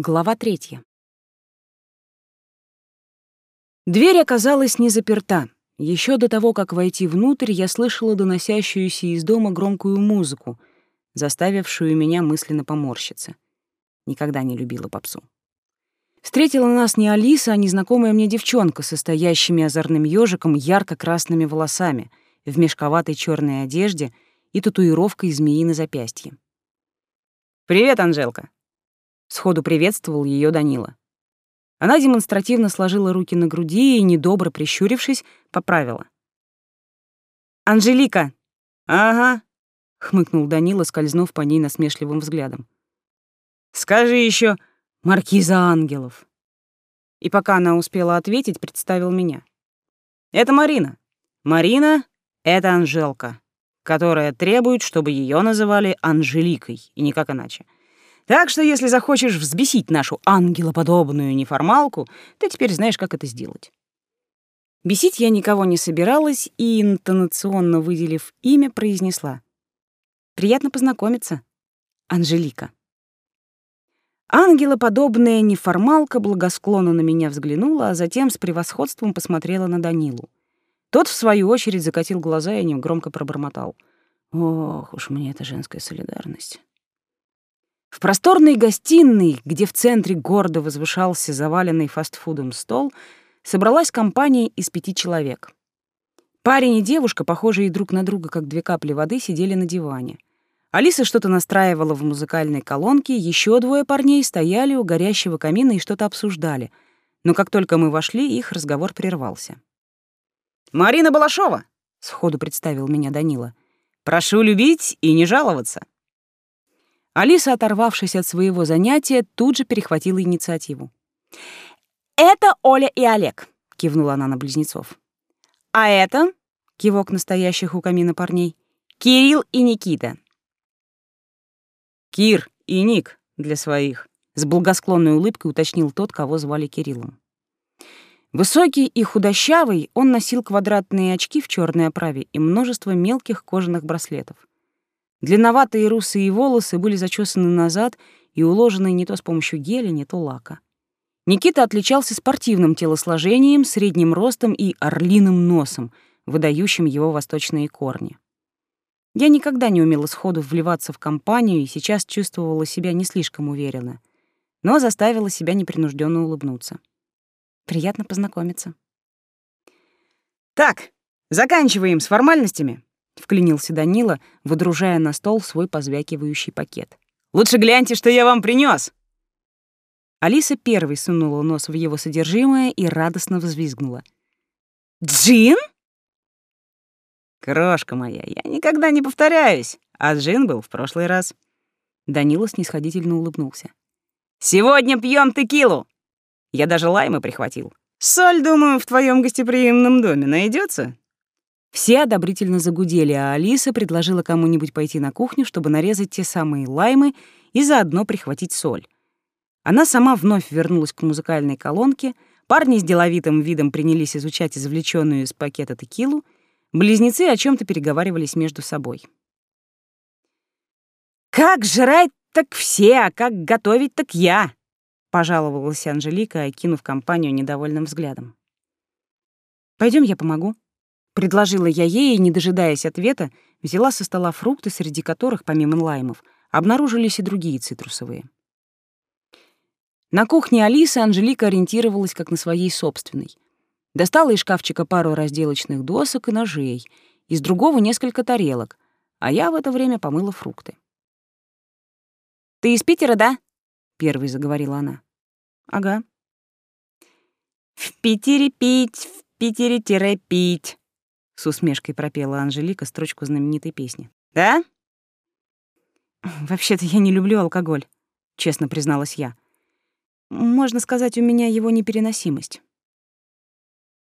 Глава третья. Дверь оказалась не заперта. Еще до того, как войти внутрь, я слышала доносящуюся из дома громкую музыку, заставившую меня мысленно поморщиться. Никогда не любила попсу. Встретила нас не Алиса, а незнакомая мне девчонка со стоящими озорным ежиком ярко-красными волосами, в мешковатой черной одежде и татуировкой змеи на запястье. «Привет, Анжелка!» Сходу приветствовал ее Данила. Она демонстративно сложила руки на груди и, недобро прищурившись, поправила. «Анжелика!» «Ага», — хмыкнул Данила, скользнув по ней насмешливым взглядом. «Скажи еще, маркиза ангелов!» И пока она успела ответить, представил меня. «Это Марина. Марина — это Анжелка, которая требует, чтобы ее называли Анжеликой, и никак иначе. Так что, если захочешь взбесить нашу ангелоподобную неформалку, ты теперь знаешь, как это сделать. Бесить я никого не собиралась и, интонационно выделив имя, произнесла. «Приятно познакомиться, Анжелика». Ангелоподобная неформалка благосклонно на меня взглянула, а затем с превосходством посмотрела на Данилу. Тот, в свою очередь, закатил глаза и негромко пробормотал. «Ох уж мне эта женская солидарность». В просторной гостиной, где в центре города возвышался заваленный фастфудом стол, собралась компания из пяти человек. Парень и девушка, похожие друг на друга, как две капли воды, сидели на диване. Алиса что-то настраивала в музыкальной колонке, еще двое парней стояли у горящего камина и что-то обсуждали. Но как только мы вошли, их разговор прервался. «Марина Балашова!» — сходу представил меня Данила. «Прошу любить и не жаловаться». Алиса, оторвавшись от своего занятия, тут же перехватила инициативу. «Это Оля и Олег», — кивнула она на близнецов. «А это...» — кивок настоящих у камина парней. «Кирилл и Никита». «Кир и Ник для своих», — с благосклонной улыбкой уточнил тот, кого звали Кириллом. Высокий и худощавый, он носил квадратные очки в черной оправе и множество мелких кожаных браслетов. Длинноватые русые волосы были зачесаны назад и уложены не то с помощью геля, не то лака. Никита отличался спортивным телосложением, средним ростом и орлиным носом, выдающим его восточные корни. Я никогда не умела сходу вливаться в компанию и сейчас чувствовала себя не слишком уверенно, но заставила себя непринужденно улыбнуться. Приятно познакомиться. «Так, заканчиваем с формальностями», вклинился Данила, выдружая на стол свой позвякивающий пакет. «Лучше гляньте, что я вам принес. Алиса первой сунула нос в его содержимое и радостно взвизгнула. «Джин?» «Крошка моя, я никогда не повторяюсь, а джин был в прошлый раз». Данила снисходительно улыбнулся. «Сегодня пьем текилу! Я даже лаймы прихватил. Соль, думаю, в твоем гостеприимном доме найдется. Все одобрительно загудели, а Алиса предложила кому-нибудь пойти на кухню, чтобы нарезать те самые лаймы и заодно прихватить соль. Она сама вновь вернулась к музыкальной колонке, парни с деловитым видом принялись изучать извлеченную из пакета текилу, близнецы о чем то переговаривались между собой. «Как жрать, так все, а как готовить, так я!» — пожаловалась Анжелика, окинув компанию недовольным взглядом. Пойдем, я помогу», Предложила я ей не дожидаясь ответа, взяла со стола фрукты, среди которых, помимо лаймов, обнаружились и другие цитрусовые. На кухне Алисы Анжелика ориентировалась как на своей собственной. Достала из шкафчика пару разделочных досок и ножей, из другого несколько тарелок, а я в это время помыла фрукты. «Ты из Питера, да?» — первой заговорила она. «Ага». «В Питере пить, в Питере-пить», с усмешкой пропела Анжелика строчку знаменитой песни. Да? Вообще-то я не люблю алкоголь, честно призналась я. Можно сказать, у меня его непереносимость.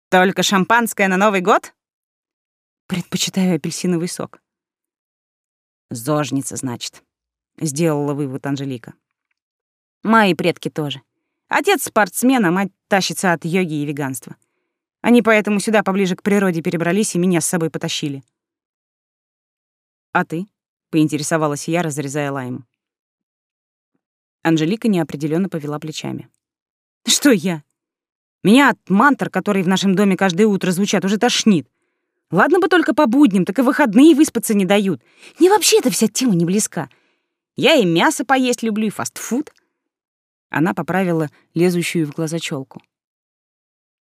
Только шампанское на Новый год? Предпочитаю апельсиновый сок. Зожница, значит, сделала вывод Анжелика. Мои предки тоже. Отец спортсмен, а мать тащится от йоги и веганства. Они поэтому сюда поближе к природе перебрались и меня с собой потащили. «А ты?» — поинтересовалась я, разрезая лайм. Анжелика неопределенно повела плечами. Что я? Меня от мантр, которые в нашем доме каждое утро звучат, уже тошнит. Ладно бы только по будням, так и выходные выспаться не дают. Мне вообще эта вся тема не близка. Я и мясо поесть люблю, и фастфуд. Она поправила лезущую в глаза челку.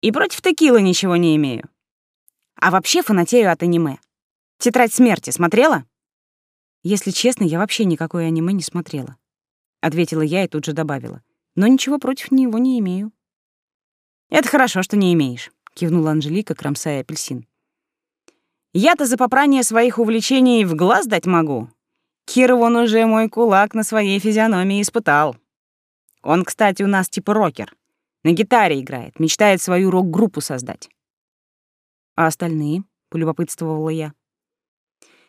И против текилы ничего не имею. А вообще фанатею от аниме. «Тетрадь смерти» смотрела? Если честно, я вообще никакое аниме не смотрела. Ответила я и тут же добавила. Но ничего против него не имею. Это хорошо, что не имеешь, кивнула Анжелика, кромсая апельсин. Я-то за попрание своих увлечений в глаз дать могу. Кир вон уже мой кулак на своей физиономии испытал. Он, кстати, у нас типа рокер. На гитаре играет, мечтает свою рок-группу создать. А остальные? полюбопытствовала я.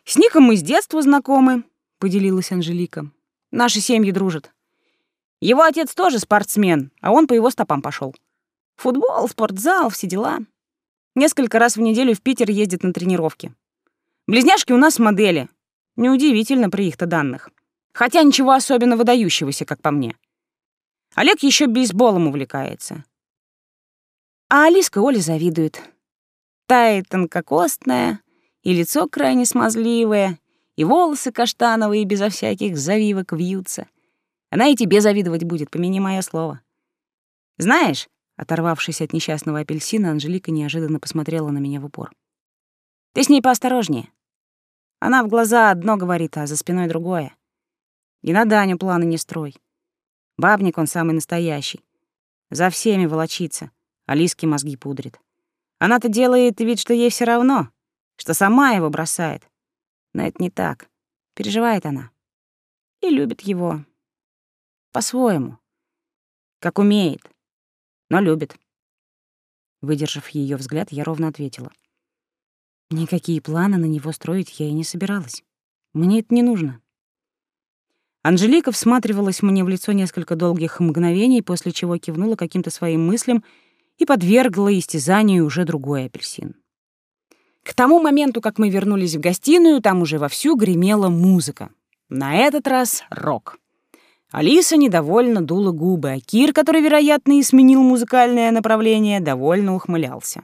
С Ником мы с детства знакомы, поделилась Анжелика. Наши семьи дружат. Его отец тоже спортсмен, а он по его стопам пошел. Футбол, спортзал, все дела. Несколько раз в неделю в Питер ездит на тренировки. Близняшки у нас модели. Неудивительно при их-то данных. Хотя ничего особенно выдающегося, как по мне. Олег еще бейсболом увлекается. А Алиска Оле завидует. Тает тонкокостная, и лицо крайне смазливое, и волосы каштановые безо всяких завивок вьются. Она и тебе завидовать будет, помяни мое слово. Знаешь, оторвавшись от несчастного апельсина, Анжелика неожиданно посмотрела на меня в упор. Ты с ней поосторожнее. Она в глаза одно говорит, а за спиной другое. И на Даню планы не строй. Бабник он самый настоящий. За всеми волочится, а Лиске мозги пудрит. Она-то делает вид, что ей все равно, что сама его бросает. Но это не так. Переживает она. И любит его. По-своему. Как умеет. Но любит. Выдержав ее взгляд, я ровно ответила. Никакие планы на него строить я и не собиралась. Мне это не нужно. Анжелика всматривалась мне в лицо несколько долгих мгновений, после чего кивнула каким-то своим мыслям и подвергла истязанию уже другой апельсин. К тому моменту, как мы вернулись в гостиную, там уже вовсю гремела музыка. На этот раз рок. Алиса недовольно дула губы, а Кир, который, вероятно, и сменил музыкальное направление, довольно ухмылялся.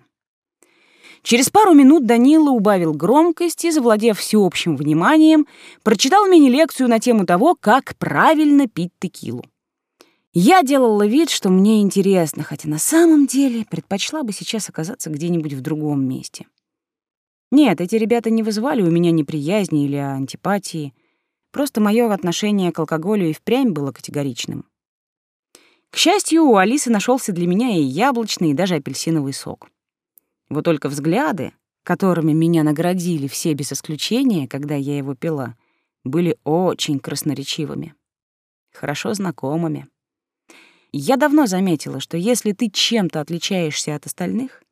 Через пару минут Данила убавил громкость и, завладев всеобщим вниманием, прочитал мини-лекцию на тему того, как правильно пить текилу. Я делала вид, что мне интересно, хотя на самом деле предпочла бы сейчас оказаться где-нибудь в другом месте. Нет, эти ребята не вызывали у меня неприязни или антипатии. Просто мое отношение к алкоголю и впрямь было категоричным. К счастью, у Алисы нашелся для меня и яблочный, и даже апельсиновый сок. Вот только взгляды, которыми меня наградили все без исключения, когда я его пила, были очень красноречивыми, хорошо знакомыми. Я давно заметила, что если ты чем-то отличаешься от остальных,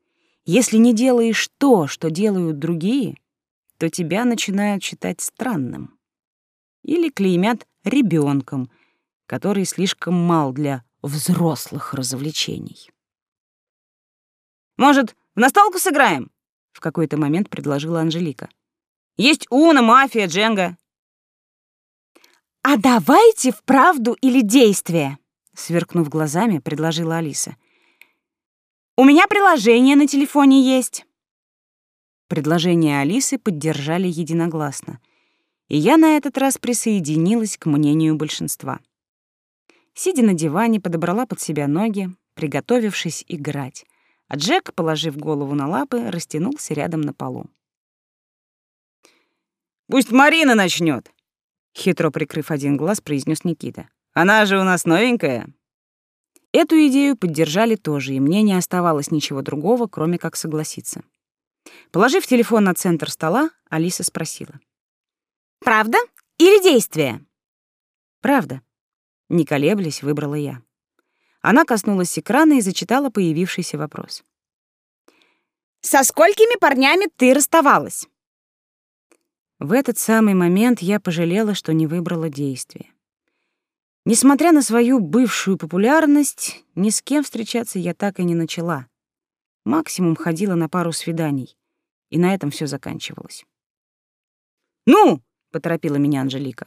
если не делаешь то, что делают другие, то тебя начинают считать странным. Или клеймят ребенком, который слишком мал для взрослых развлечений. «Может, в настолку сыграем?» — в какой-то момент предложила Анжелика. «Есть Уна, Мафия, Дженга». «А давайте в правду или действие?» — сверкнув глазами, предложила Алиса. У меня приложение на телефоне есть. Предложение Алисы поддержали единогласно, и я на этот раз присоединилась к мнению большинства. Сидя на диване, подобрала под себя ноги, приготовившись играть, а Джек, положив голову на лапы, растянулся рядом на полу. «Пусть Марина начнет, хитро прикрыв один глаз, произнес Никита. «Она же у нас новенькая». Эту идею поддержали тоже, и мне не оставалось ничего другого, кроме как согласиться. Положив телефон на центр стола, Алиса спросила. «Правда или действие?» «Правда». Не колеблясь, выбрала я. Она коснулась экрана и зачитала появившийся вопрос. «Со сколькими парнями ты расставалась?» В этот самый момент я пожалела, что не выбрала действие. Несмотря на свою бывшую популярность, ни с кем встречаться я так и не начала. Максимум ходила на пару свиданий, и на этом все заканчивалось. «Ну!» — поторопила меня Анжелика.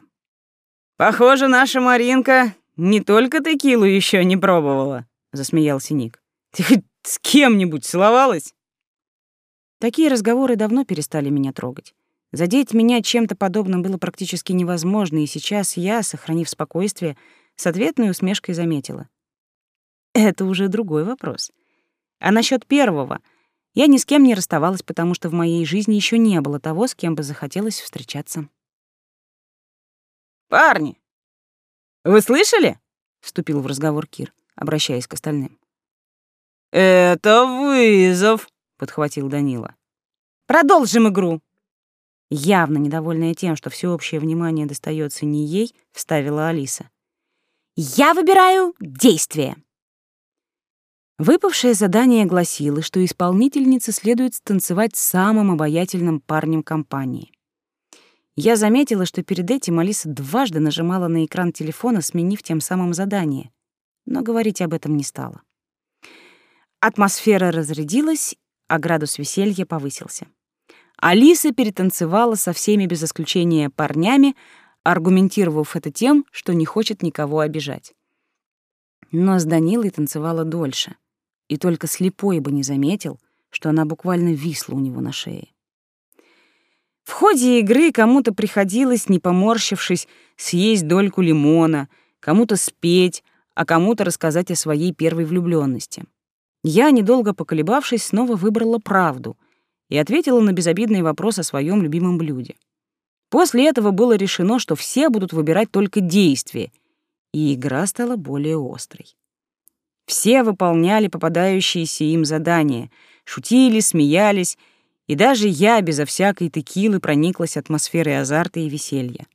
«Похоже, наша Маринка не только текилу еще не пробовала, засмеялся Ник. Ты хоть с кем-нибудь целовалась? Такие разговоры давно перестали меня трогать. Задеть меня чем-то подобным было практически невозможно, и сейчас я, сохранив спокойствие, с ответной усмешкой заметила. Это уже другой вопрос. А насчет первого я ни с кем не расставалась, потому что в моей жизни еще не было того, с кем бы захотелось встречаться. «Парни, вы слышали?» — вступил в разговор Кир, обращаясь к остальным. «Это вызов», — подхватил Данила. «Продолжим игру», Явно недовольная тем, что всеобщее внимание достается не ей, вставила Алиса. «Я выбираю действие!» Выпавшее задание гласило, что исполнительнице следует станцевать с самым обаятельным парнем компании. Я заметила, что перед этим Алиса дважды нажимала на экран телефона, сменив тем самым задание, но говорить об этом не стала. Атмосфера разрядилась, а градус веселья повысился. Алиса перетанцевала со всеми без исключения парнями, аргументировав это тем, что не хочет никого обижать. Но с Данилой танцевала дольше, и только слепой бы не заметил, что она буквально висла у него на шее. В ходе игры кому-то приходилось, не поморщившись, съесть дольку лимона, кому-то спеть, а кому-то рассказать о своей первой влюбленности. Я, недолго поколебавшись, снова выбрала правду — и ответила на безобидный вопрос о своем любимом блюде. После этого было решено, что все будут выбирать только действие, и игра стала более острой. Все выполняли попадающиеся им задания, шутили, смеялись, и даже я безо всякой текилы прониклась атмосферой азарта и веселья.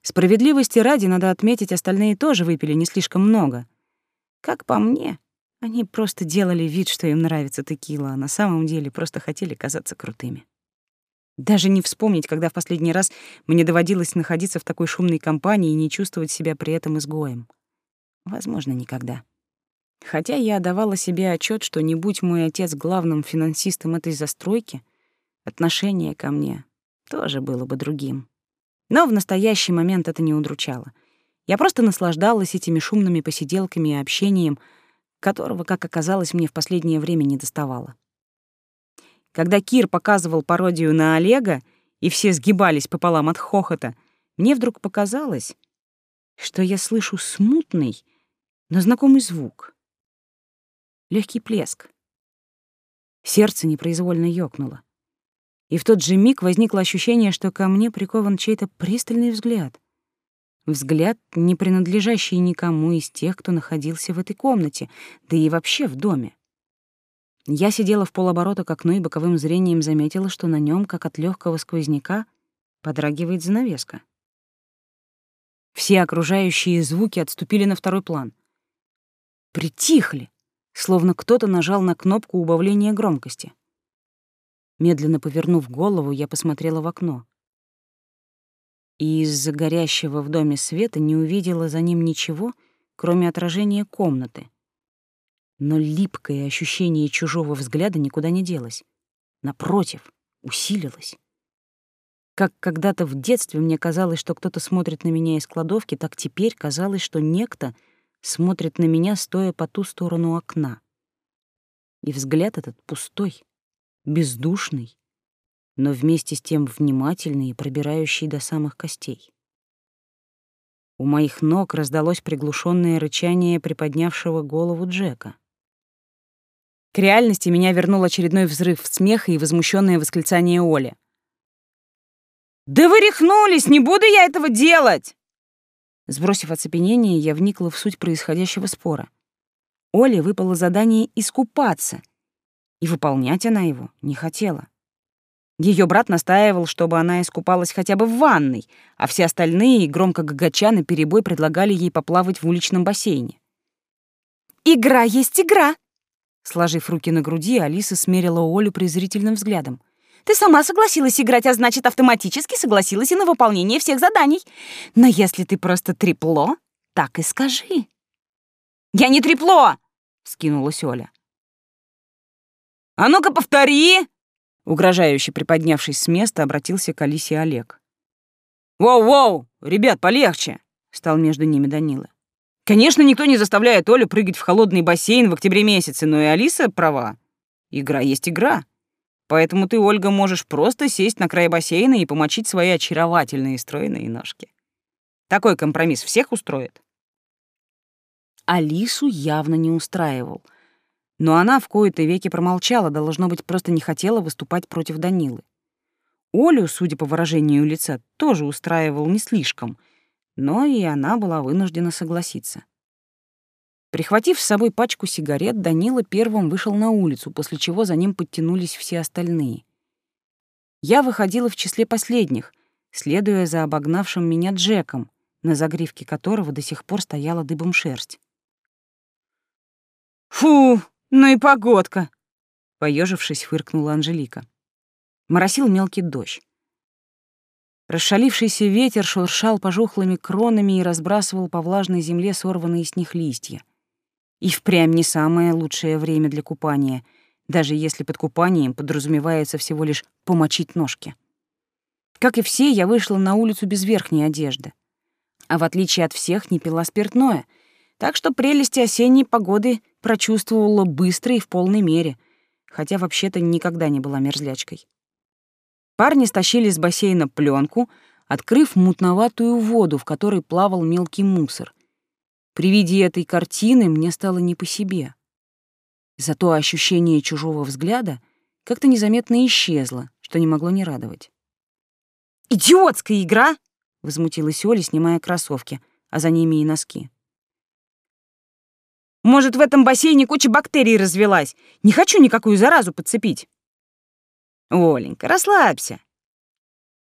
Справедливости ради надо отметить, остальные тоже выпили не слишком много. Как по мне, они просто делали вид, что им нравится текила, а на самом деле просто хотели казаться крутыми. Даже не вспомнить, когда в последний раз мне доводилось находиться в такой шумной компании и не чувствовать себя при этом изгоем. Возможно, никогда. Хотя я давала себе отчет, что не будь мой отец главным финансистом этой застройки, отношение ко мне тоже было бы другим. Но в настоящий момент это не удручало. Я просто наслаждалась этими шумными посиделками и общением — которого, как оказалось, мне в последнее время не доставало. Когда Кир показывал пародию на Олега, и все сгибались пополам от хохота, мне вдруг показалось, что я слышу смутный, но знакомый звук. Легкий плеск. Сердце непроизвольно ёкнуло. И в тот же миг возникло ощущение, что ко мне прикован чей-то пристальный взгляд. Взгляд, не принадлежащий никому из тех, кто находился в этой комнате, да и вообще в доме. Я сидела в полоборота к окну и боковым зрением заметила, что на нем, как от легкого сквозняка, подрагивает занавеска. Все окружающие звуки отступили на второй план. Притихли, словно кто-то нажал на кнопку убавления громкости. Медленно повернув голову, я посмотрела в окно и из-за горящего в доме света не увидела за ним ничего, кроме отражения комнаты. Но липкое ощущение чужого взгляда никуда не делось. Напротив, усилилось. Как когда-то в детстве мне казалось, что кто-то смотрит на меня из кладовки, так теперь казалось, что некто смотрит на меня, стоя по ту сторону окна. И взгляд этот пустой, бездушный, но вместе с тем внимательный и пробирающий до самых костей. У моих ног раздалось приглушенное рычание приподнявшего голову Джека. К реальности меня вернул очередной взрыв смеха и возмущенное восклицание Оли. «Да вы рехнулись! Не буду я этого делать!» Сбросив оцепенение, я вникла в суть происходящего спора. Оле выпало задание искупаться, и выполнять она его не хотела. Ее брат настаивал, чтобы она искупалась хотя бы в ванной, а все остальные, громко гагача, на перебой предлагали ей поплавать в уличном бассейне. «Игра есть игра!» Сложив руки на груди, Алиса смерила Олю презрительным взглядом. «Ты сама согласилась играть, а значит, автоматически согласилась и на выполнение всех заданий. Но если ты просто трепло, так и скажи». «Я не трепло!» — скинулась Оля. «А ну-ка повтори!» Угрожающе приподнявшись с места, обратился к Алисе Олег. «Воу-воу! Ребят, полегче!» — стал между ними Данила. Конечно, никто не заставляет Олю прыгать в холодный бассейн в октябре месяце, но и Алиса права. Игра есть игра. Поэтому ты, Ольга, можешь просто сесть на край бассейна и помочить свои очаровательные стройные ножки. Такой компромисс всех устроит. Алису явно не устраивал. Но она в кои-то веки промолчала, должно быть, просто не хотела выступать против Данилы. Олю, судя по выражению лица, тоже устраивал не слишком — но и она была вынуждена согласиться. Прихватив с собой пачку сигарет, Данила первым вышел на улицу, после чего за ним подтянулись все остальные. Я выходила в числе последних, следуя за обогнавшим меня Джеком, на загривке которого до сих пор стояла дыбом шерсть. «Фу, ну и погодка!» — поежившись, фыркнула Анжелика. Моросил мелкий дождь. Расшалившийся ветер шуршал пожухлыми кронами и разбрасывал по влажной земле сорванные с них листья. И впрямь не самое лучшее время для купания, даже если под купанием подразумевается всего лишь помочить ножки. Как и все, я вышла на улицу без верхней одежды. А в отличие от всех, не пила спиртное, так что прелести осенней погоды прочувствовала быстро и в полной мере, хотя вообще-то никогда не была мерзлячкой. Парни стащили с бассейна пленку, открыв мутноватую воду, в которой плавал мелкий мусор. При виде этой картины мне стало не по себе. Зато ощущение чужого взгляда как-то незаметно исчезло, что не могло не радовать. «Идиотская игра!» — возмутилась Оля, снимая кроссовки, а за ними и носки. «Может, в этом бассейне куча бактерий развелась? Не хочу никакую заразу подцепить!» «Оленька, расслабься!»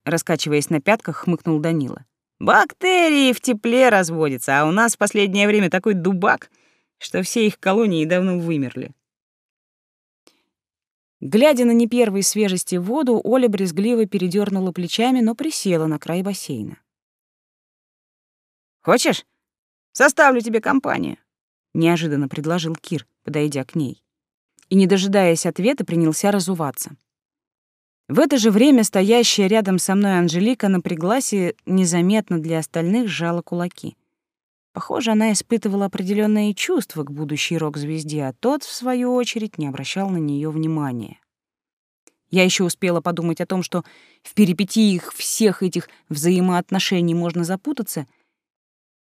Раскачиваясь на пятках, хмыкнул Данила. «Бактерии в тепле разводятся, а у нас в последнее время такой дубак, что все их колонии давно вымерли». Глядя на не первой свежести воду, Оля брезгливо передернула плечами, но присела на край бассейна. «Хочешь? Составлю тебе компанию», — неожиданно предложил Кир, подойдя к ней. И, не дожидаясь ответа, принялся разуваться. В это же время стоящая рядом со мной Анжелика напряглась и незаметно для остальных сжала кулаки. Похоже, она испытывала определенные чувства к будущей рок-звезде, а тот, в свою очередь, не обращал на нее внимания. Я еще успела подумать о том, что в перипетиях всех этих взаимоотношений можно запутаться,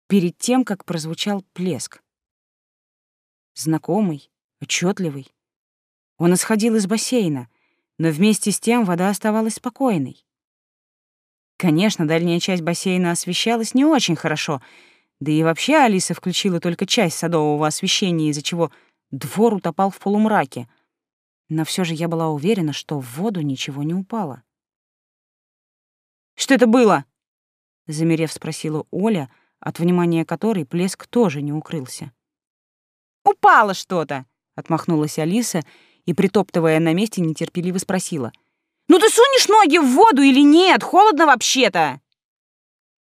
перед тем, как прозвучал плеск. Знакомый, отчетливый. Он исходил из бассейна — но вместе с тем вода оставалась спокойной. Конечно, дальняя часть бассейна освещалась не очень хорошо, да и вообще Алиса включила только часть садового освещения, из-за чего двор утопал в полумраке. Но все же я была уверена, что в воду ничего не упало. «Что это было?» — замерев спросила Оля, от внимания которой плеск тоже не укрылся. «Упало что-то!» — отмахнулась Алиса — и, притоптывая на месте, нетерпеливо спросила. «Ну ты сунешь ноги в воду или нет? Холодно вообще-то!»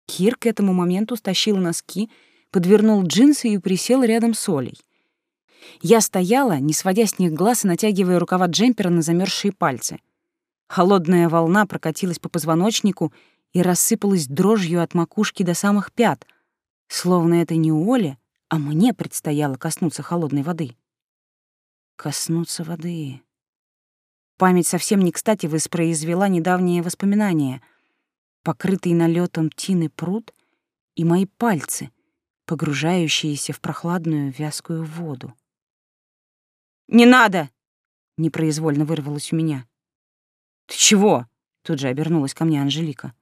Кир к этому моменту стащил носки, подвернул джинсы и присел рядом с Олей. Я стояла, не сводя с них глаз и натягивая рукава джемпера на замерзшие пальцы. Холодная волна прокатилась по позвоночнику и рассыпалась дрожью от макушки до самых пят, словно это не Оле, а мне предстояло коснуться холодной воды. Коснуться воды. Память совсем не кстати воспроизвела недавние воспоминания. Покрытый налетом тины пруд и мои пальцы, погружающиеся в прохладную вязкую воду. «Не надо!» — непроизвольно вырвалось у меня. «Ты чего?» — тут же обернулась ко мне Анжелика.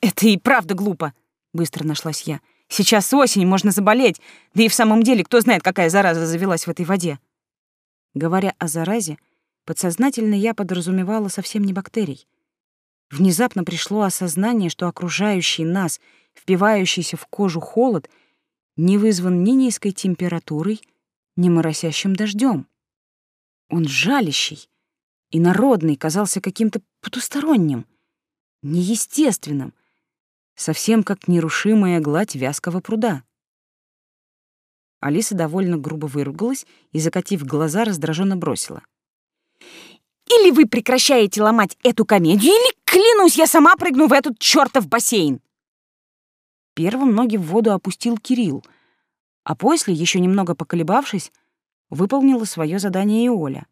«Это и правда глупо!» — быстро нашлась я. Сейчас осень, можно заболеть. Да и в самом деле, кто знает, какая зараза завелась в этой воде. Говоря о заразе, подсознательно я подразумевала совсем не бактерий. Внезапно пришло осознание, что окружающий нас, впивающийся в кожу холод, не вызван ни низкой температурой, ни моросящим дождем. Он жалящий и народный казался каким-то потусторонним, неестественным, совсем как нерушимая гладь вязкого пруда. Алиса довольно грубо выругалась и, закатив глаза, раздраженно бросила. «Или вы прекращаете ломать эту комедию, или, клянусь, я сама прыгну в этот чертов бассейн!» Первым ноги в воду опустил Кирилл, а после, еще немного поколебавшись, выполнила свое задание и Оля.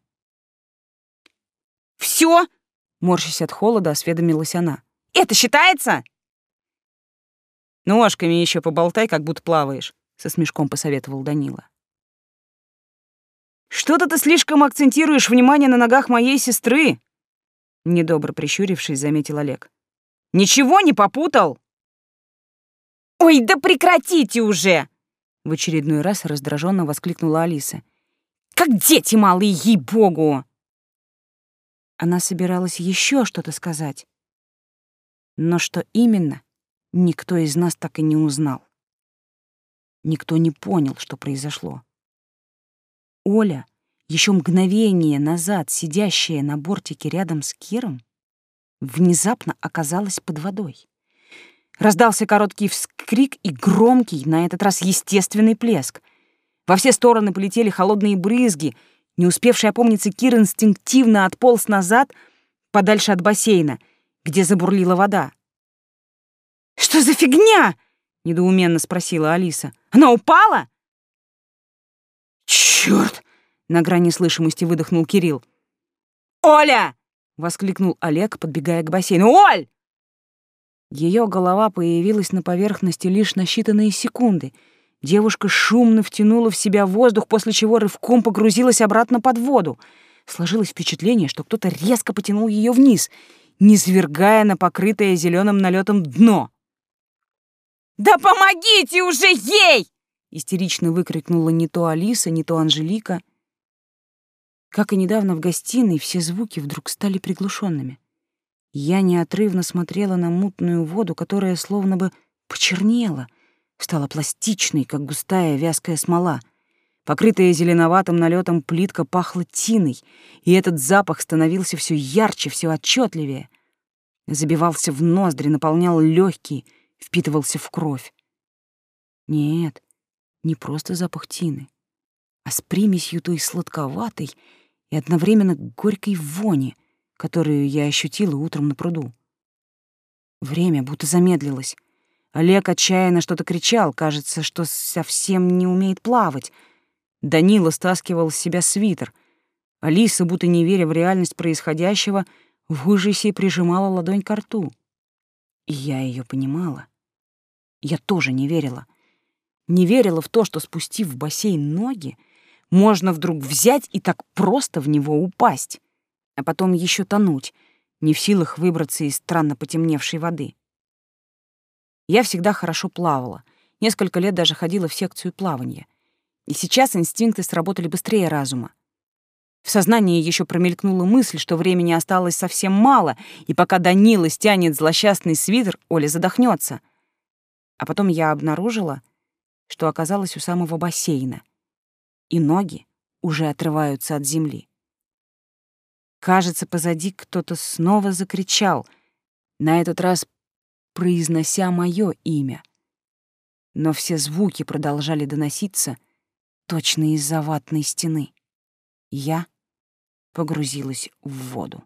Все? морщась от холода, осведомилась она. Это считается? Ножками еще поболтай, как будто плаваешь, со смешком посоветовал Данила. Что-то ты слишком акцентируешь внимание на ногах моей сестры, недобро прищурившись, заметил Олег. Ничего не попутал? Ой, да прекратите уже! В очередной раз раздраженно воскликнула Алиса. Как дети малые, ей-богу! Она собиралась еще что-то сказать. Но что именно, никто из нас так и не узнал. Никто не понял, что произошло. Оля, еще мгновение назад сидящая на бортике рядом с Киром, внезапно оказалась под водой. Раздался короткий вскрик и громкий, на этот раз естественный плеск. Во все стороны полетели холодные брызги. Не успевший опомниться Кир инстинктивно отполз назад, подальше от бассейна, где забурлила вода. «Что за фигня?» — недоуменно спросила Алиса. «Она упала?» «Чёрт!» — на грани слышимости выдохнул Кирилл. «Оля!» — воскликнул Олег, подбегая к бассейну. «Оль!» Ее голова появилась на поверхности лишь на считанные секунды. Девушка шумно втянула в себя воздух, после чего рывком погрузилась обратно под воду. Сложилось впечатление, что кто-то резко потянул ее вниз, низвергая на покрытое зеленым налетом дно. «Да помогите уже ей!» — истерично выкрикнула не то Алиса, не то Анжелика. Как и недавно в гостиной, все звуки вдруг стали приглушенными. Я неотрывно смотрела на мутную воду, которая словно бы почернела, стала пластичной, как густая вязкая смола. Покрытая зеленоватым налетом плитка пахла тиной, и этот запах становился все ярче, все отчетливее. Забивался в ноздри, наполнял легкие, впитывался в кровь. Нет, не просто запах тины, а с примесью той сладковатой и одновременно горькой вони — которую я ощутила утром на пруду. Время будто замедлилось. Олег отчаянно что-то кричал, кажется, что совсем не умеет плавать. Данила стаскивал с себя свитер. Алиса, будто не веря в реальность происходящего, в ужасе прижимала ладонь к рту. И я ее понимала. Я тоже не верила. Не верила в то, что, спустив в бассейн ноги, можно вдруг взять и так просто в него упасть а потом еще тонуть, не в силах выбраться из странно потемневшей воды. Я всегда хорошо плавала, несколько лет даже ходила в секцию плавания. И сейчас инстинкты сработали быстрее разума. В сознании еще промелькнула мысль, что времени осталось совсем мало, и пока Данила стянет злосчастный свитер, Оля задохнется. А потом я обнаружила, что оказалась у самого бассейна, и ноги уже отрываются от земли. Кажется, позади кто-то снова закричал, на этот раз произнося мое имя. Но все звуки продолжали доноситься точно из-за ватной стены. Я погрузилась в воду.